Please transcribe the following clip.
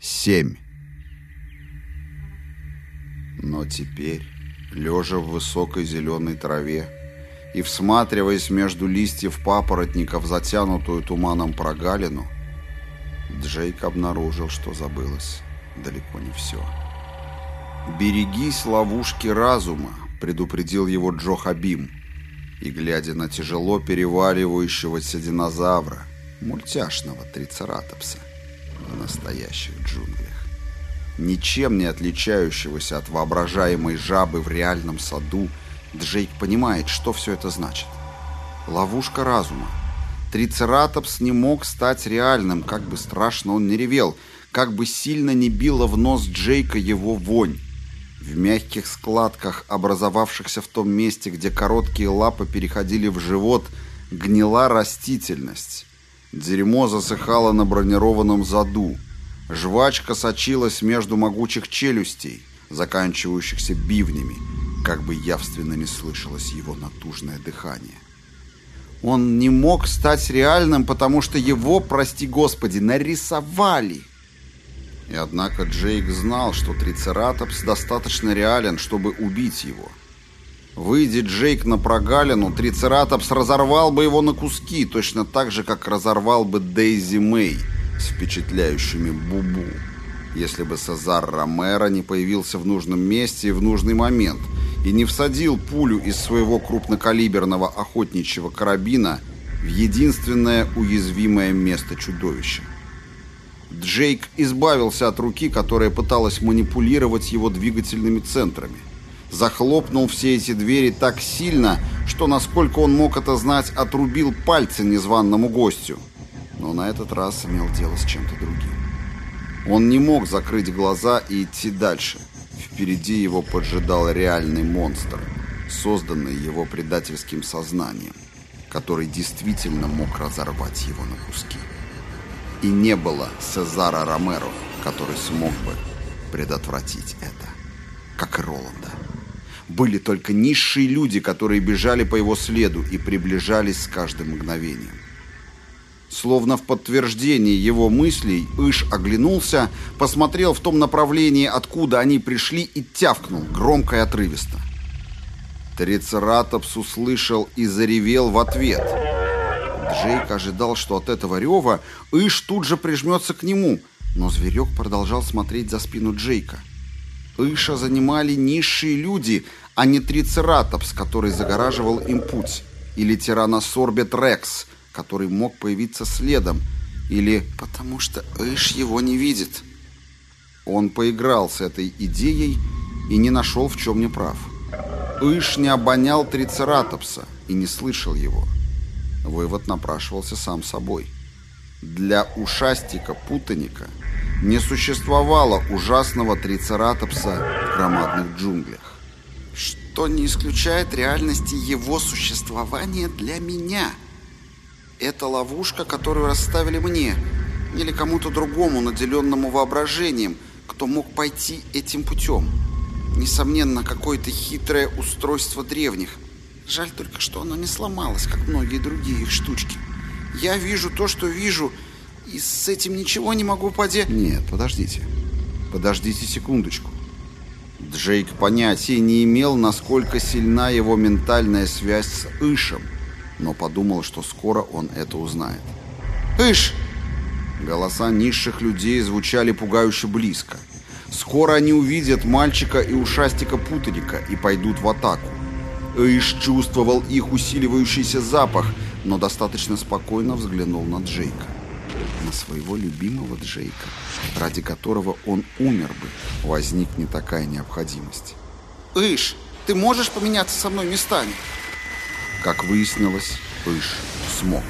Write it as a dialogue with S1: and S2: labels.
S1: Семь. Но теперь, лежа в высокой зеленой траве и всматриваясь между листьев папоротников, затянутую туманом прогалину, Джейк обнаружил, что забылось далеко не все. «Берегись ловушки разума», — предупредил его Джо Хабим, и, глядя на тяжело переваливающегося динозавра, мультяшного трицератопса, в настоящих джунглях, ничем не отличающегося от воображаемой жабы в реальном саду, Джейк понимает, что все это значит. Ловушка разума. Трицератопс не мог стать реальным, как бы страшно он не ревел, как бы сильно не била в нос Джейка его вонь. В мягких складках, образовавшихся в том месте, где короткие лапы переходили в живот, гнила растительность. Дерьмо засыхало на бронированном заду. Жвачка сочилась между могучих челюстей, заканчивающихся бивнями, как бы явственно не слышалось его натужное дыхание. Он не мог стать реальным, потому что его, прости господи, нарисовали. И однако Джейк знал, что Трицератопс достаточно реален, чтобы убить его. Выйди Джейк на прогалину, Трицератопс разорвал бы его на куски, точно так же, как разорвал бы Дейзи Мэй с впечатляющими бубу, если бы Сезар Ромеро не появился в нужном месте и в нужный момент и не всадил пулю из своего крупнокалиберного охотничьего карабина в единственное уязвимое место чудовища. Джейк избавился от руки, которая пыталась манипулировать его двигательными центрами. Захлопнул все эти двери так сильно, что, насколько он мог это знать, отрубил пальцы незваному гостю. Но на этот раз имел дело с чем-то другим. Он не мог закрыть глаза и идти дальше. Впереди его поджидал реальный монстр, созданный его предательским сознанием, который действительно мог разорвать его на куски. И не было Сезара Ромеро, который смог бы предотвратить это, как и Роланда. Были только низшие люди, которые бежали по его следу и приближались с каждым мгновением. Словно в подтверждение его мыслей, Иш оглянулся, посмотрел в том направлении, откуда они пришли, и тявкнул, громко и отрывисто. Трицератопс услышал и заревел в ответ. Джейк ожидал, что от этого рева Иш тут же прижмется к нему, но зверек продолжал смотреть за спину Джейка. Иша занимали низшие люди, а не Трицератопс, который загораживал им путь, или Тираносорбет Рекс, который мог появиться следом, или потому что Иш его не видит. Он поиграл с этой идеей и не нашел, в чем не прав. Иш не обонял Трицератопса и не слышал его. Вывод напрашивался сам собой. Для ушастика-путаника не существовало ужасного трицератопса в громадных джунглях. Что не исключает реальности его существования для меня. Это ловушка, которую расставили мне, или кому-то другому, наделенному воображением, кто мог пойти этим путем. Несомненно, какое-то хитрое устройство древних. Жаль только, что оно не сломалось, как многие другие их штучки. Я вижу то, что вижу, и с этим ничего не могу поделать. Нет, подождите. Подождите секундочку. Джейк понятия не имел, насколько сильна его ментальная связь с Ишем, но подумал, что скоро он это узнает. «Иш!» Голоса низших людей звучали пугающе близко. Скоро они увидят мальчика и ушастика-путаника и пойдут в атаку. Иш чувствовал их усиливающийся запах, но достаточно спокойно взглянул на Джейка на своего любимого Джейка, ради которого он умер бы, возникнет такая необходимость. «Иш, ты можешь поменяться со мной местами?» Как выяснилось, Иш смог.